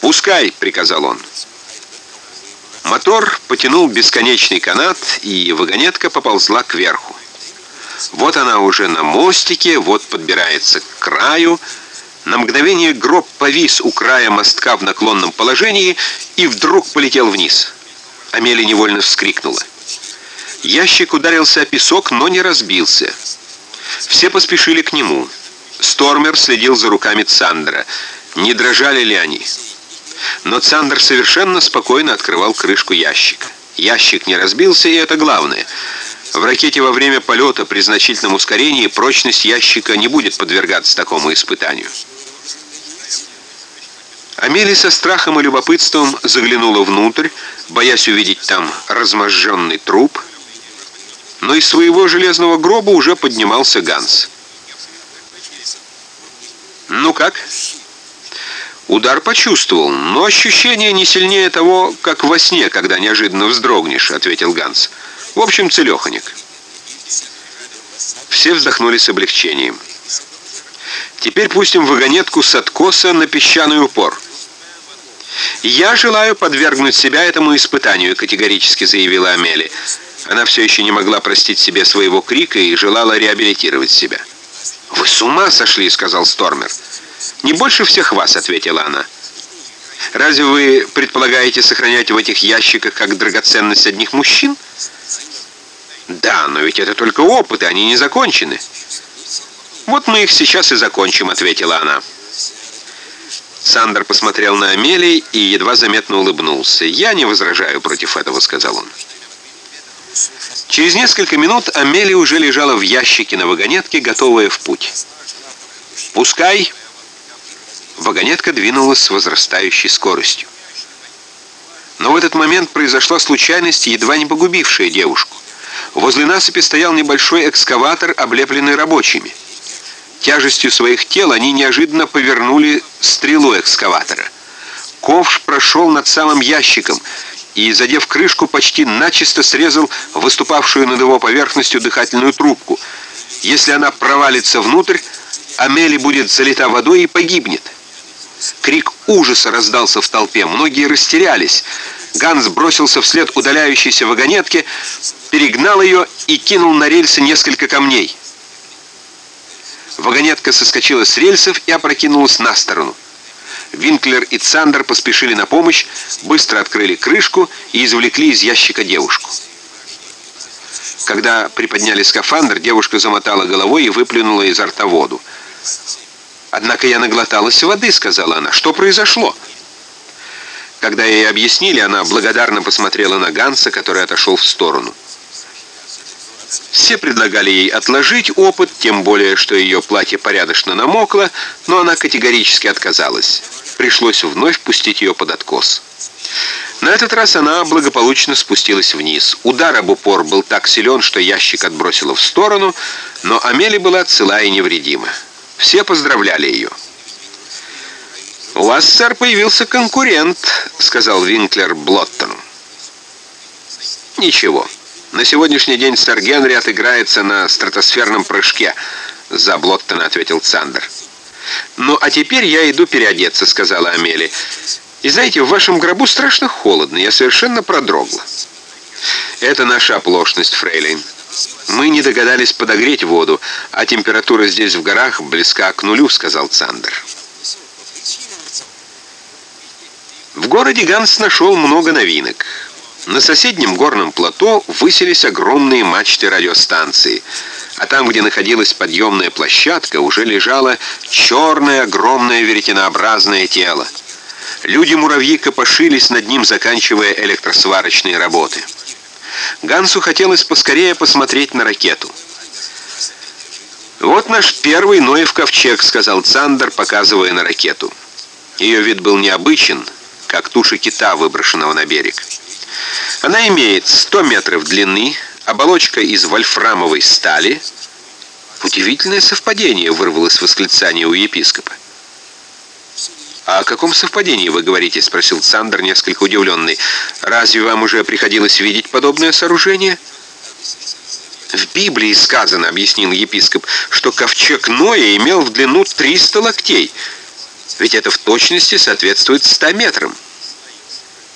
«Пускай!» — приказал он. Мотор потянул бесконечный канат, и вагонетка поползла кверху. Вот она уже на мостике, вот подбирается к краю. На мгновение гроб повис у края мостка в наклонном положении и вдруг полетел вниз. Амели невольно вскрикнула. Ящик ударился о песок, но не разбился. Все поспешили к нему. Стормер следил за руками Цандера. Не дрожали ли они? Но Цандер совершенно спокойно открывал крышку ящика. Ящик не разбился, и это главное. В ракете во время полета при значительном ускорении прочность ящика не будет подвергаться такому испытанию. Амели со страхом и любопытством заглянула внутрь, боясь увидеть там разможженный труп, но из своего железного гроба уже поднимался Ганс. «Ну как?» Удар почувствовал, но ощущение не сильнее того, как во сне, когда неожиданно вздрогнешь, ответил Ганс. В общем, целеханик. Все вздохнули с облегчением. Теперь пустим вагонетку с откоса на песчаный упор. «Я желаю подвергнуть себя этому испытанию», — категорически заявила Амели. Она все еще не могла простить себе своего крика и желала реабилитировать себя. «Вы с ума сошли», — сказал Стормер. «Не больше всех вас», — ответила она. «Разве вы предполагаете сохранять в этих ящиках как драгоценность одних мужчин?» «Да, но ведь это только опыты, они не закончены». «Вот мы их сейчас и закончим», — ответила она. Сандер посмотрел на Амелии и едва заметно улыбнулся. «Я не возражаю против этого», — сказал он. Через несколько минут Амелия уже лежала в ящике на вагонетке, готовая в путь. «Пускай!» Вагонетка двинулась с возрастающей скоростью. Но в этот момент произошла случайность, едва не погубившая девушку. Возле насыпи стоял небольшой экскаватор, облепленный рабочими. Тяжестью своих тел они неожиданно повернули стрелу экскаватора. Ковш прошел над самым ящиком и, задев крышку, почти начисто срезал выступавшую над его поверхностью дыхательную трубку. Если она провалится внутрь, Амели будет залита водой и погибнет. Крик ужаса раздался в толпе. Многие растерялись. Ганс бросился вслед удаляющейся вагонетке, перегнал ее и кинул на рельсы несколько камней. Вагонетка соскочила с рельсов и опрокинулась на сторону. Винклер и Цандер поспешили на помощь, быстро открыли крышку и извлекли из ящика девушку. Когда приподняли скафандр, девушка замотала головой и выплюнула изо рта воду. «Однако я наглоталась воды», — сказала она. «Что произошло?» Когда ей объяснили, она благодарно посмотрела на Ганса, который отошел в сторону. Все предлагали ей отложить опыт, тем более, что ее платье порядочно намокло, но она категорически отказалась. Пришлось вновь пустить ее под откос. На этот раз она благополучно спустилась вниз. Удар об упор был так силен, что ящик отбросило в сторону, но Амели была цела и невредима. Все поздравляли ее. «У вас, сэр, появился конкурент», — сказал Винклер Блоттону. «Ничего. На сегодняшний день сэр Генри отыграется на стратосферном прыжке», — за Блоттона ответил Цандер. «Ну, а теперь я иду переодеться», — сказала Амели. «И знаете, в вашем гробу страшно холодно, я совершенно продрогла». «Это наша оплошность, фрейлин. Мы не догадались подогреть воду, а температура здесь в горах близка к нулю», — сказал Цандер. В городе Ганс нашел много новинок. На соседнем горном плато высились огромные мачты радиостанции, а там, где находилась подъемная площадка, уже лежало черное огромное веретенообразное тело. Люди-муравьи копошились над ним, заканчивая электросварочные работы. Гансу хотелось поскорее посмотреть на ракету. «Вот наш первый Ноев ковчег», — сказал Цандер, показывая на ракету. Ее вид был необычен, как туша кита, выброшенного на берег. Она имеет 100 метров длины, оболочка из вольфрамовой стали. Удивительное совпадение, вырвалось восклицание у епископа. «А «О каком совпадении вы говорите?» — спросил Сандер, несколько удивленный. «Разве вам уже приходилось видеть подобное сооружение?» «В Библии сказано, — объяснил епископ, — что ковчег Ноя имел в длину 300 локтей. Ведь это в точности соответствует 100 метрам.